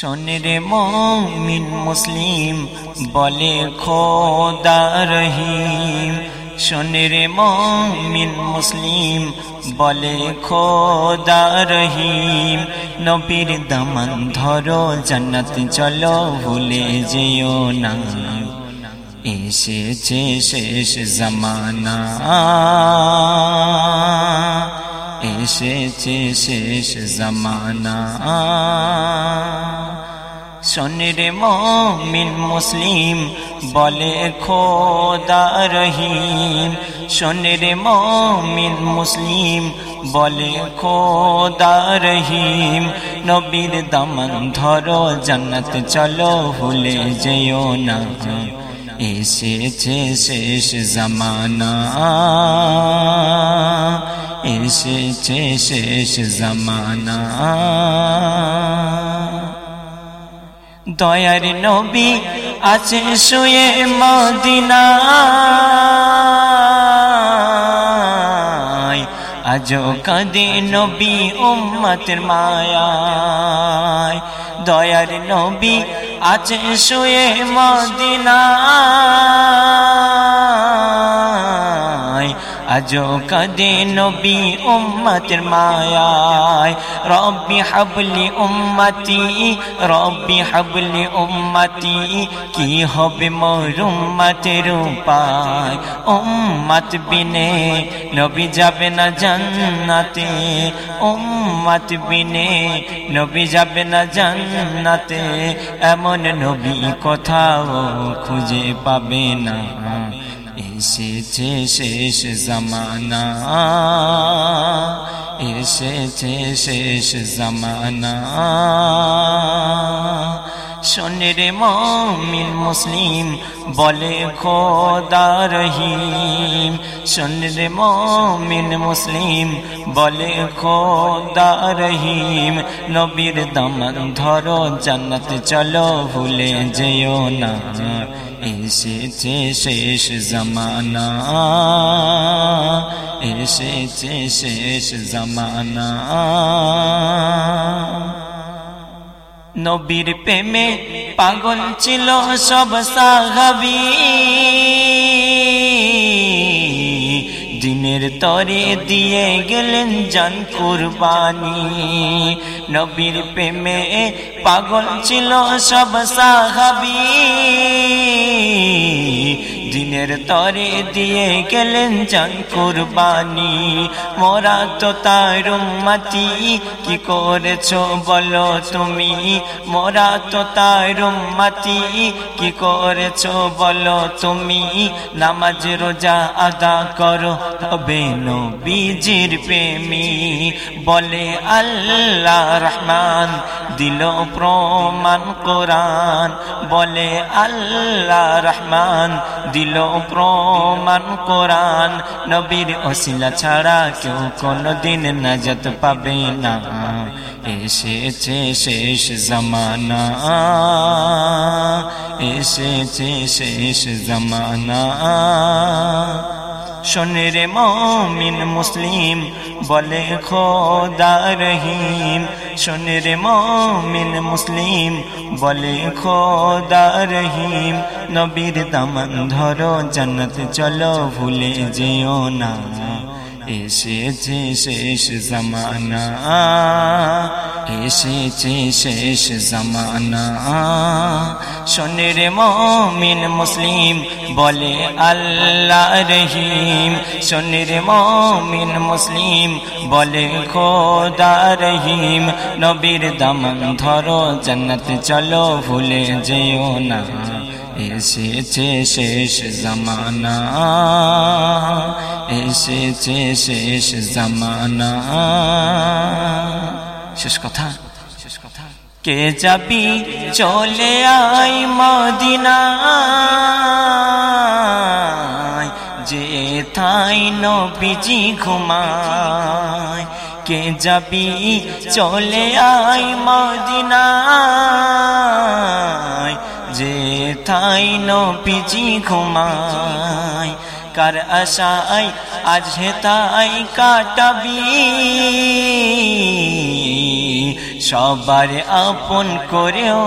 শোনে রে মমিন মুসলিম বলে খোদা রহিম। শোনে রে মমিন মুসলিম বলে খোদা রহিম। নবীর দামান ধরো জান্নাত, চলো ভুলে যেও না। এসেছে শেষ জমানা। এসেছে শেষ জমানা। শোনে রে মমিন মুসলিম বলে খোদা রহিম। শোনে রে মমিন মুসলিম বলে খোদা রহিম। নবীর দমন ধরো, জান্নাত চলো, ভুলে যেও না। এসেছে শেষ জমানা। এসেছে শেষ জমানা। দয়ার নবী আছে শুয়ে মদিনা আজো কাঁদে নবী উম্মতের মায়ায়। দয়ার নবী আছে শুয়ে মদিনা আজো কদে নবী উম্মতের মায়ায়। রব্বি হাবলি উম্মতি, রব্বি হাবলি উম্মতি, কি হবে মোর উম্মতের উপায়? উম্মত বিনে নবী যাবে না জান্নাতে। উম্মত বিনে নবী যাবে না জান্নাতে। এমন নবী কোথাও খুঁজে পাবে না। এসেছে শেষ জমানা এসেছে শেষ জমানা শোনে রে মমিন মুসলিম, বলে খোদা রহিম। শোনে রে মমিন মুসলিম, বলে খোদা রহিম। নবীর দামন ধরো জান্নাত, চলো ভুলে যেও না। এসেছে শেষ জমানা এসেছে শেষ জমানা নবীর প্রেমে পাগল ছিল সব সাহাবি দিনের তরে দিয়ে গেলেন জান কুরবানি নবীর প্রেমে পাগল ছিল সব সাহাবি। দিনের তরে দিয়ে গেলেন জান কুরবানি। মোরা তো তার উম্মতি, কি করেছ বলো তুমি? মোরা তো তার উম্মতি, কি করেছ বলো তুমি? নামাজ রোজা আদা করো তবে নবীজির প্রেমী। বলে আল্লাহ রহমান, দিল প্রমাণ কোরআন। বলে আল্লাহ রহমান দিল প্রমাণ কোরআন। নবীর অশিলা ছাড়া কেউ কোনদিন নাজাত পাবে না। এসেছে শেষ জমানা। এসেছে শেষ জমানা। শোনে রে মমিন মুসলিম, বলে খোদা রহিম। শোনে রে মমিন মুসলিম, বলে খোদা রহিম। নবীর দামন ধরো জন্নত, চলো ভুলে যেও না। এসেছে শেষ জমানা এসেছে শেষ জমানা। শোনে রে মমিন মুসলিম বলে আল্লাহ রহিম। শোনে রে মমিন মুসলিম বলে খোদা রহিম। নবীর দামন ধরো জান্নাত, চলো ভুলে যেও না। এসেছে শেষ জমানা। এসেছে শেষ জমানা। শেষ কথা? শেষ কথা? কে যাবি চলে আই মদিনা যে থাই নবীজি ঘুমায়। কে যাবি চলে আই মদিনা যে থাই নবীজি ঘুমায়। কার আশাই আজ তাই কাটাবি। সবার আপন করেও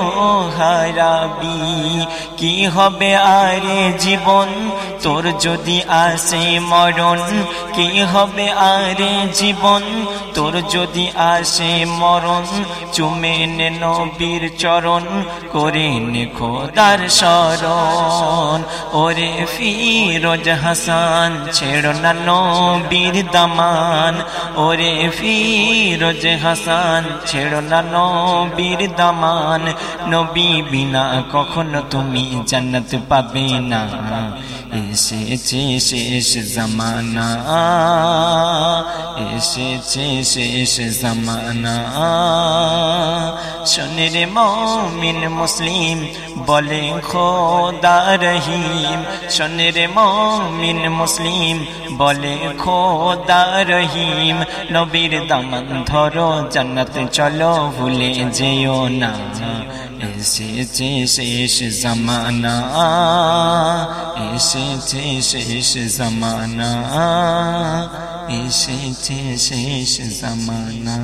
হারাবি। কি হবে আরে জীবন? তোর যদি আসে মরণ, কি হবে আরে জীবন? তোর যদি আসে মরণ, চুমে নে নবীর চরণ, করে নে খোদার শরণ। ওরে ফিরোজ হাসান, ছেড় না নবীর দামান। ওরে ফিরোজ হাসান ছেড় না নবীর দামান। নবী বিনা কখনো তুমি জান্নাত পাবে না। এসেছে শেষ জমানা। এসেছে শেষ জমানা। শোনে রে মমিন মুসলিম বলে, খোদা রহিম। শোনে রে মমিন মুসলিম বলে, খোদা রহিম। নবীর দামান ধরো জান্নাত চলো ভুলে যেও না এসেছে শেষ জমানা এসেছে শেষ জমানা এসেছে শেষ জমানা